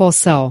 posao